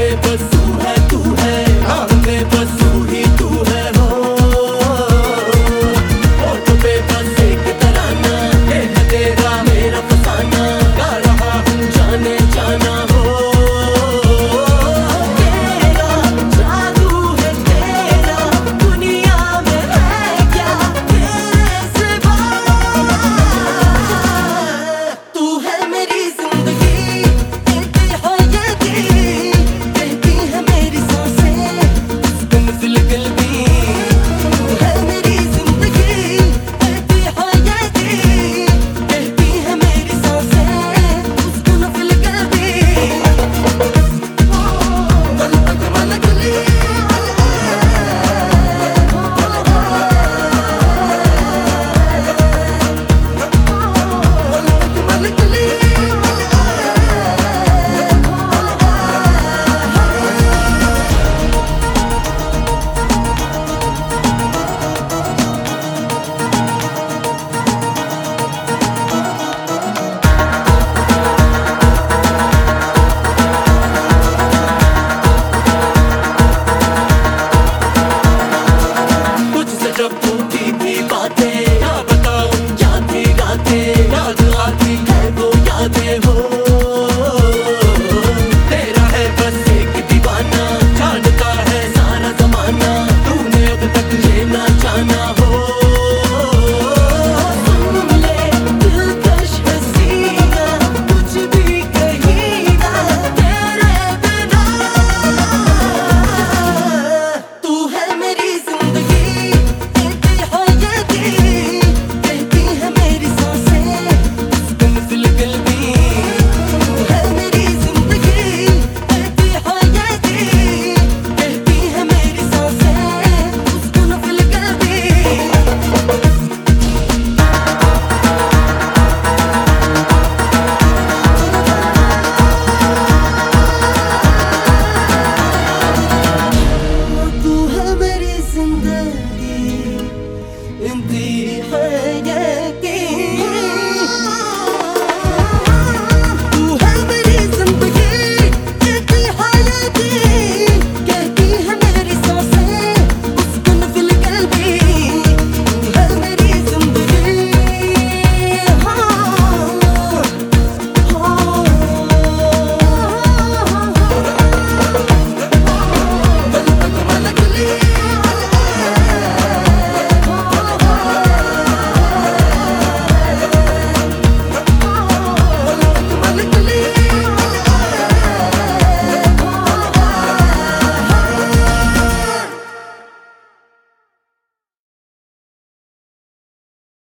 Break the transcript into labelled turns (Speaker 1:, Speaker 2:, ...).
Speaker 1: papers up